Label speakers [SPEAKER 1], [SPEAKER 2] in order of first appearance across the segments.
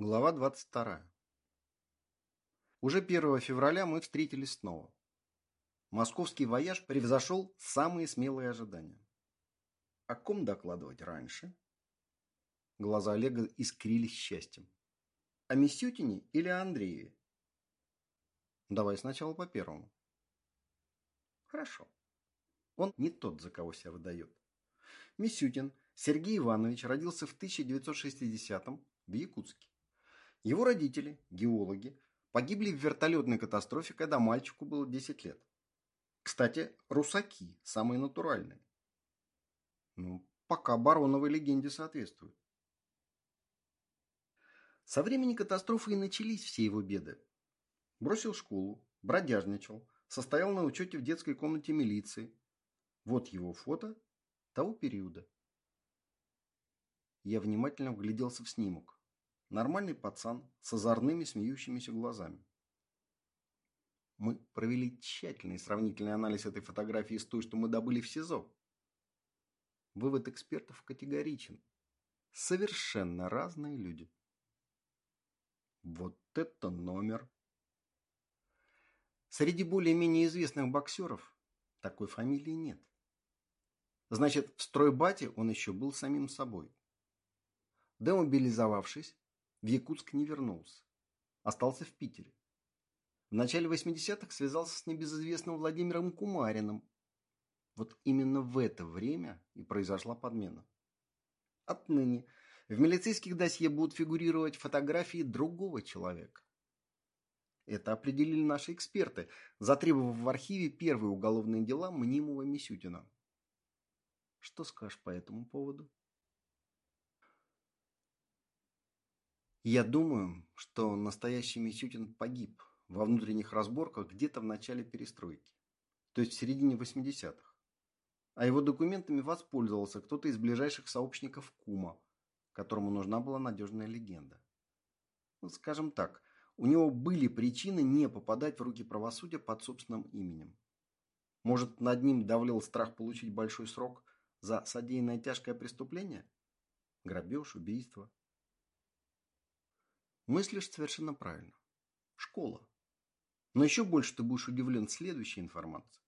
[SPEAKER 1] Глава 22. Уже 1 февраля мы встретились снова. Московский вояж превзошел самые смелые ожидания. О ком докладывать раньше? Глаза Олега искрились счастьем. О Мисютине или о Андрееве? Давай сначала по первому. Хорошо. Он не тот, за кого себя выдает. Мисютин Сергей Иванович родился в 1960-м в Якутске. Его родители, геологи, погибли в вертолетной катастрофе, когда мальчику было 10 лет. Кстати, русаки, самые натуральные. Ну, пока бароновой легенде соответствует. Со времени катастрофы и начались все его беды. Бросил школу, бродяжничал, состоял на учете в детской комнате милиции. Вот его фото того периода. Я внимательно вгляделся в снимок. Нормальный пацан с озорными смеющимися глазами. Мы провели тщательный сравнительный анализ этой фотографии с той, что мы добыли в СИЗО. Вывод экспертов категоричен. Совершенно разные люди. Вот это номер! Среди более-менее известных боксеров такой фамилии нет. Значит, в стройбате он еще был самим собой. Демобилизовавшись, в Якутск не вернулся. Остался в Питере. В начале 80-х связался с небезызвестным Владимиром Кумариным. Вот именно в это время и произошла подмена. Отныне в милицейских досье будут фигурировать фотографии другого человека. Это определили наши эксперты, затребовав в архиве первые уголовные дела мнимого Мисютина. Что скажешь по этому поводу? Я думаю, что настоящий Мисютин погиб во внутренних разборках где-то в начале перестройки, то есть в середине 80-х. А его документами воспользовался кто-то из ближайших сообщников Кума, которому нужна была надежная легенда. Ну, скажем так, у него были причины не попадать в руки правосудия под собственным именем. Может, над ним давлел страх получить большой срок за содеянное тяжкое преступление? Грабеж, убийство, Мыслишь совершенно правильно. Школа. Но еще больше ты будешь удивлен следующей информацией.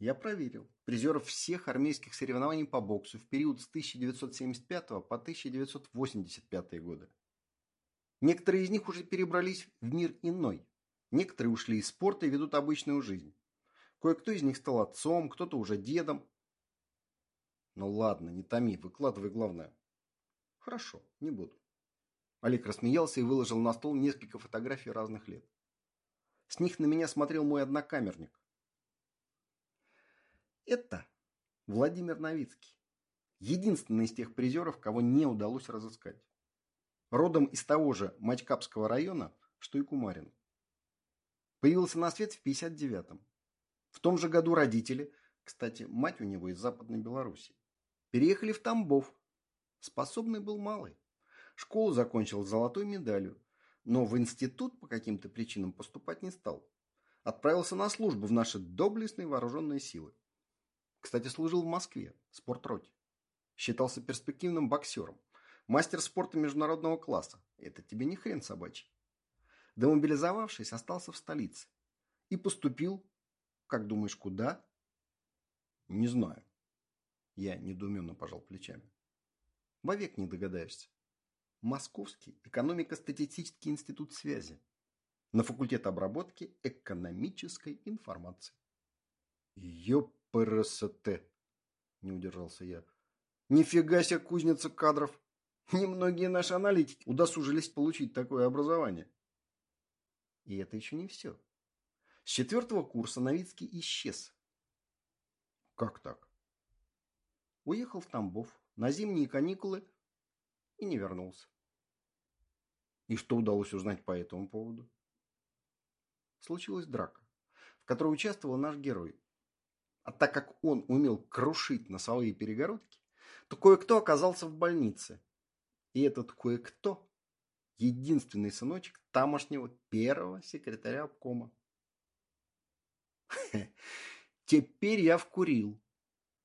[SPEAKER 1] Я проверил призеров всех армейских соревнований по боксу в период с 1975 по 1985 годы. Некоторые из них уже перебрались в мир иной. Некоторые ушли из спорта и ведут обычную жизнь. Кое-кто из них стал отцом, кто-то уже дедом. Ну ладно, не томи, выкладывай главное. Хорошо, не буду. Олег рассмеялся и выложил на стол несколько фотографий разных лет. С них на меня смотрел мой однокамерник. Это Владимир Новицкий. Единственный из тех призеров, кого не удалось разыскать. Родом из того же Мачкапского района, что и Кумарин. Появился на свет в 59-м. В том же году родители, кстати, мать у него из Западной Белоруссии, переехали в Тамбов. Способный был малый. Школу закончил с золотой медалью, но в институт по каким-то причинам поступать не стал. Отправился на службу в наши доблестные вооруженные силы. Кстати, служил в Москве, в спортроте. Считался перспективным боксером. Мастер спорта международного класса. Это тебе не хрен собачий. Демобилизовавшись, остался в столице. И поступил, как думаешь, куда? Не знаю. Я недоуменно пожал плечами. Вовек не догадаешься. Московский экономико-статистический институт связи на факультет обработки экономической информации. Ёпрст, не удержался я. Нифига себе кузница кадров. Немногие наши аналитики удосужились получить такое образование. И это еще не все. С четвертого курса Новицкий исчез. Как так? Уехал в Тамбов на зимние каникулы и не вернулся. И что удалось узнать по этому поводу? Случилась драка, в которой участвовал наш герой. А так как он умел крушить носовые перегородки, то кое-кто оказался в больнице. И этот кое-кто – единственный сыночек тамошнего первого секретаря обкома. Теперь я вкурил.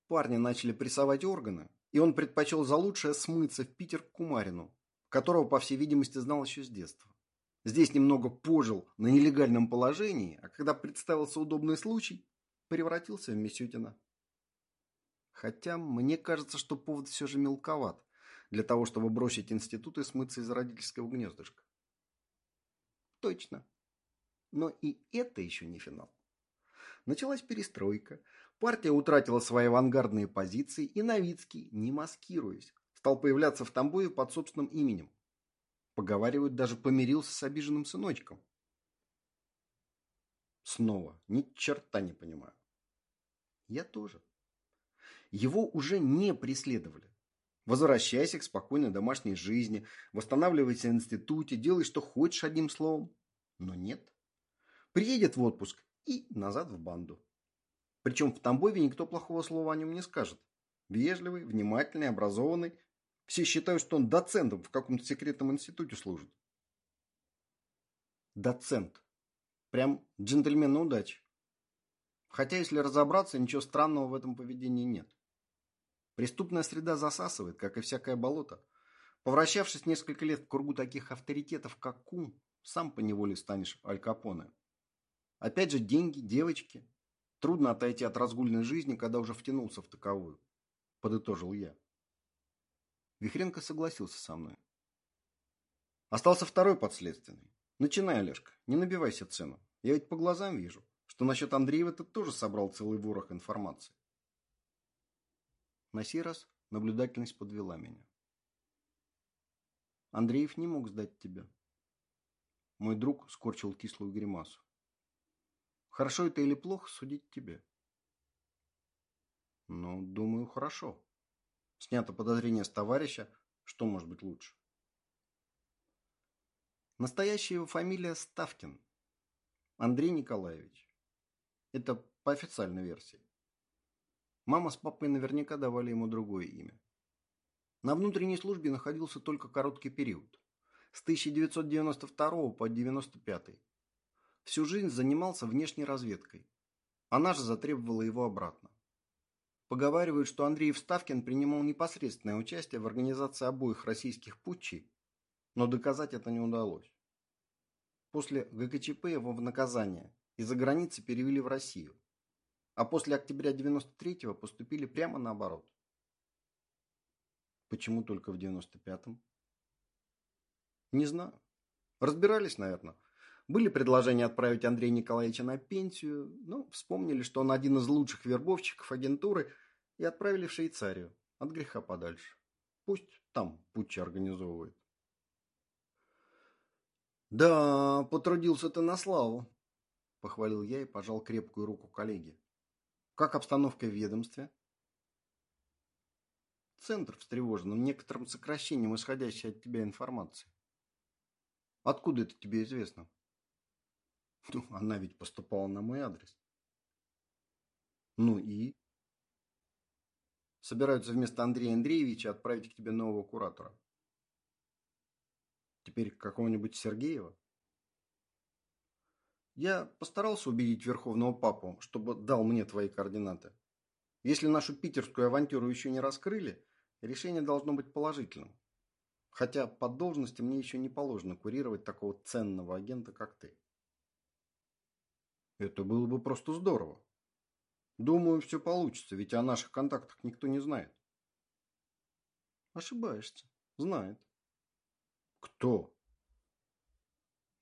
[SPEAKER 1] Парни начали прессовать органы, и он предпочел за лучшее смыться в Питер к Кумарину, которого, по всей видимости, знал еще с детства. Здесь немного пожил на нелегальном положении, а когда представился удобный случай, превратился в Мисютина. Хотя мне кажется, что повод все же мелковат для того, чтобы бросить институт и смыться из родительского гнездышка. Точно. Но и это еще не финал. Началась перестройка, партия утратила свои авангардные позиции, и Новицкий, не маскируясь, стал появляться в Тамбове под собственным именем. Поговаривают, даже помирился с обиженным сыночком. Снова, ни черта не понимаю. Я тоже. Его уже не преследовали. Возвращайся к спокойной домашней жизни, восстанавливайся в институте, делай, что хочешь одним словом. Но нет. Приедет в отпуск и назад в банду. Причем в Тамбове никто плохого слова о нем не скажет. Вежливый, внимательный, образованный. Все считают, что он доцентом в каком-то секретном институте служит. Доцент. Прям джентльмен на удачи. Хотя, если разобраться, ничего странного в этом поведении нет. Преступная среда засасывает, как и всякое болото. Повращавшись несколько лет в кругу таких авторитетов, как Кум, сам поневоле станешь Аль Капоне. Опять же, деньги, девочки. Трудно отойти от разгульной жизни, когда уже втянулся в таковую. Подытожил я. Вихренко согласился со мной. Остался второй подследственный. Начинай, Олежка, не набивайся цену. Я ведь по глазам вижу, что насчет Андреева ты тоже собрал целый ворох информации. На сей раз наблюдательность подвела меня. Андреев не мог сдать тебя. Мой друг скорчил кислую гримасу. Хорошо это или плохо, судить тебе. Ну, думаю, хорошо. Снято подозрение с товарища, что может быть лучше? Настоящая его фамилия Ставкин. Андрей Николаевич. Это по официальной версии. Мама с папой наверняка давали ему другое имя. На внутренней службе находился только короткий период. С 1992 по 1995. Всю жизнь занимался внешней разведкой. Она же затребовала его обратно. Поговаривают, что Андрей Вставкин принимал непосредственное участие в организации обоих российских путчей, но доказать это не удалось. После ГКЧП его в наказание из-за границы перевели в Россию а после октября 93-го поступили прямо наоборот. Почему только в 95-м? Не знаю. Разбирались, наверное. Были предложения отправить Андрея Николаевича на пенсию, но вспомнили, что он один из лучших вербовщиков агентуры, и отправили в Швейцарию, от греха подальше. Пусть там путчи организовывает. «Да, потрудился ты на славу», – похвалил я и пожал крепкую руку коллеге. Как обстановка в ведомстве? Центр встревожен некоторым сокращением исходящей от тебя информации. Откуда это тебе известно? Ну, она ведь поступала на мой адрес. Ну и? Собираются вместо Андрея Андреевича отправить к тебе нового куратора. Теперь какого-нибудь Сергеева? Я постарался убедить Верховного Папу, чтобы дал мне твои координаты. Если нашу питерскую авантюру еще не раскрыли, решение должно быть положительным. Хотя по должности мне еще не положено курировать такого ценного агента, как ты. Это было бы просто здорово. Думаю, все получится, ведь о наших контактах никто не знает. Ошибаешься. Знает. Кто?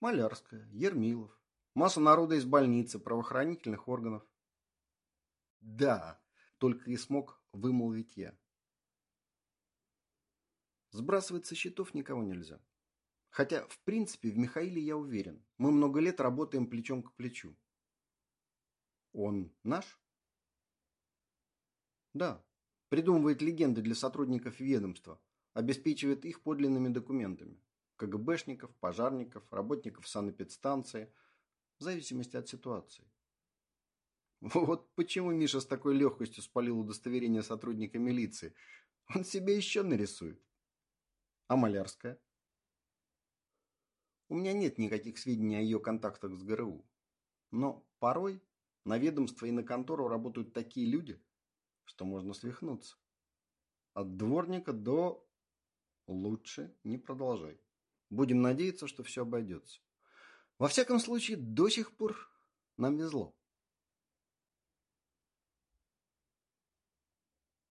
[SPEAKER 1] Малярская, Ермилов, Масса народа из больницы, правоохранительных органов. Да, только и смог вымолвить я. Сбрасывать со счетов никого нельзя. Хотя, в принципе, в Михаиле я уверен. Мы много лет работаем плечом к плечу. Он наш? Да. Придумывает легенды для сотрудников ведомства. Обеспечивает их подлинными документами. КГБшников, пожарников, работников санэпидстанции – в зависимости от ситуации. Вот почему Миша с такой легкостью спалил удостоверение сотрудника милиции. Он себе еще нарисует. А Малярская? У меня нет никаких сведений о ее контактах с ГРУ. Но порой на ведомство и на контору работают такие люди, что можно свихнуться. От дворника до... Лучше не продолжай. Будем надеяться, что все обойдется. Во всяком случае, до сих пор нам везло.